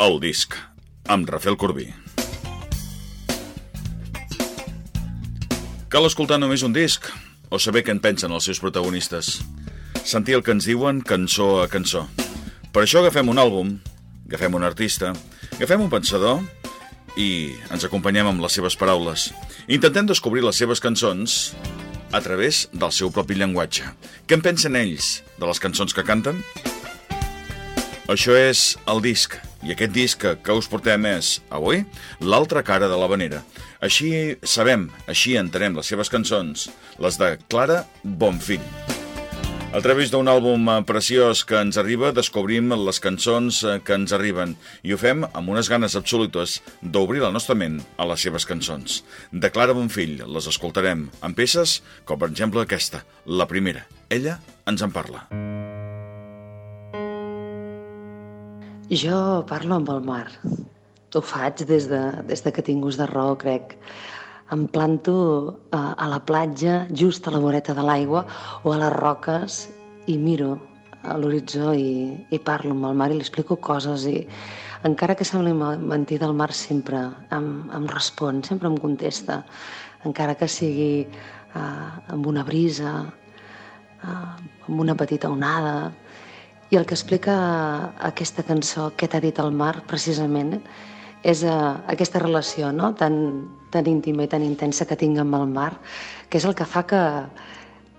El disc, amb Rafael Corbí. Cal escoltar només un disc o saber què en pensen els seus protagonistes. Sentir el que ens diuen cançó a cançó. Per això agafem un àlbum, agafem un artista, agafem un pensador i ens acompanyem amb les seves paraules. Intentem descobrir les seves cançons a través del seu propi llenguatge. Què en pensen ells de les cançons que canten? Això és el disc, i aquest disc que us portem és, avui, l'altra cara de la vanera. Així sabem, així entenem les seves cançons, les de Clara Bonfill. A través d'un àlbum preciós que ens arriba, descobrim les cançons que ens arriben i ho fem amb unes ganes absolutes d'obrir la nostra ment a les seves cançons. De Clara Bonfill les escoltarem en peces com per exemple aquesta, la primera. Ella ens en parla. Jo parlo amb el mar. Ho faig des de, des de que tinc ús de raó, crec. Em planto a, a la platja, just a la voreta de l'aigua, o a les roques, i miro a l'horitzó i, i parlo amb el mar i li explico coses i encara que sembli mentida, el mar sempre em, em respon, sempre em contesta, encara que sigui uh, amb una brisa, uh, amb una petita onada, i el que explica aquesta cançó, què t'ha dit el mar, precisament, és uh, aquesta relació no? tan, tan íntima i tan intensa que tinc amb el mar, que és el que fa que,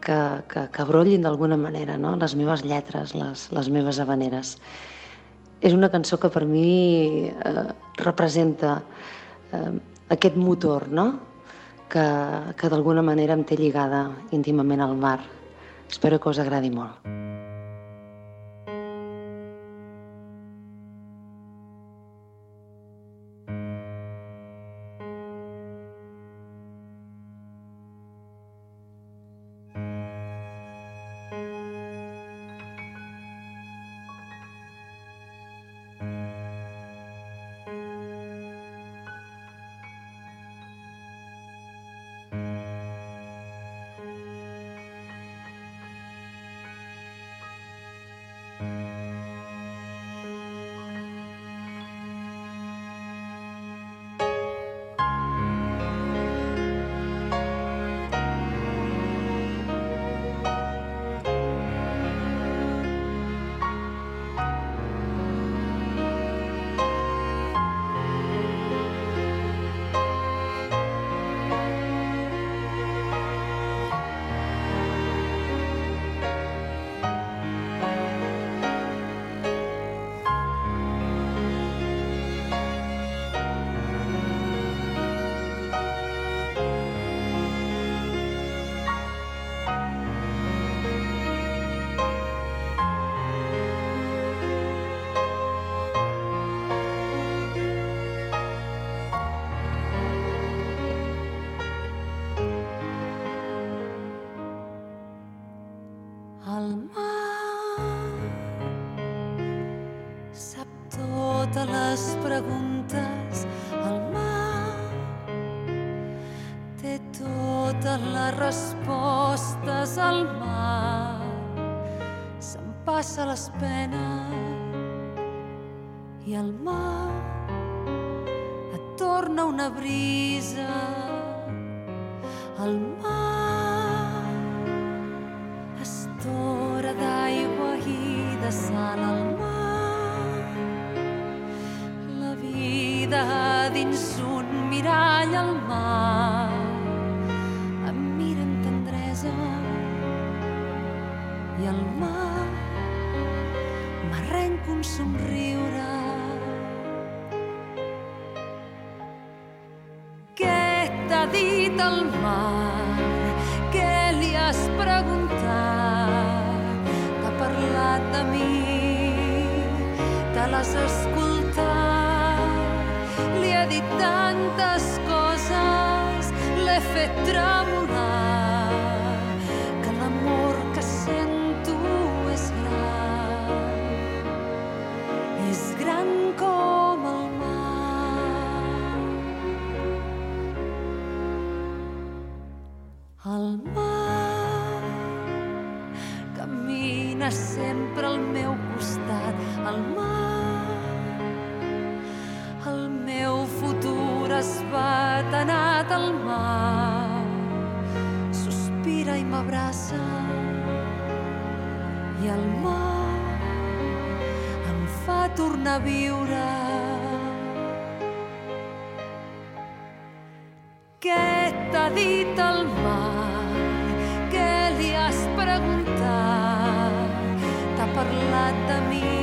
que, que, que brollin d'alguna manera no? les meves lletres, les, les meves habaneres. És una cançó que per mi eh, representa eh, aquest motor no? que, que d'alguna manera em té lligada íntimament al mar. Espero que us agradi molt. Preguntes al mar. Té totes les respostes al mar. Se'n passa les penes i el mar et torna una brisa. El mar estora d'aigua i de sal al mar. Vida dins un mirall al mar. Em mira amb tendresa i el mar m'arrenca un somriure. Què t'ha dit el mar? Què li has preguntat? T'ha parlat de mi? Te l'has escoltat? Dit tantes coses, l'he fet tremolar, que l'amor que sento és gran, és gran com el mar. El mar camina sempre al meu costat, el mar esbatanat al mar sospira i m'abraça. I el mar em fa tornar a viure. Què t'ha dit el mar? Què li has preguntat? T'ha parlat de mi?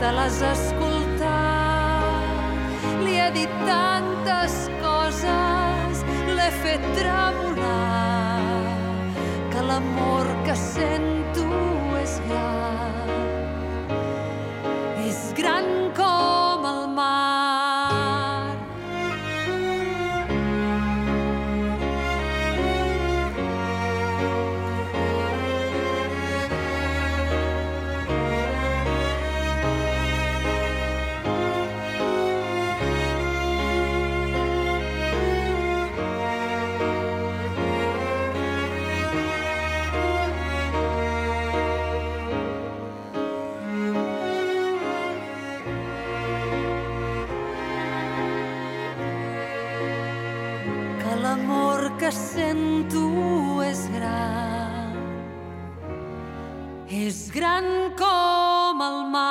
Te l'has escoltat? Li he dit tantes coses l'he fet tremolar que l'amor que sento és gran És gran com el mar.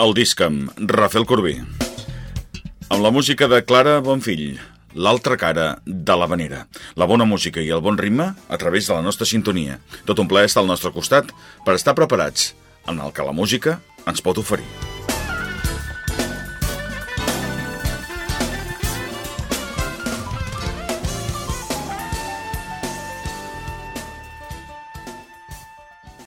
El disc amb Rafael Corbí. Amb la música de Clara Bonfill, l'altra cara de la vanera. La bona música i el bon ritme a través de la nostra sintonia. Tot un plaer estar al nostre costat per estar preparats en el que la música ens pot oferir.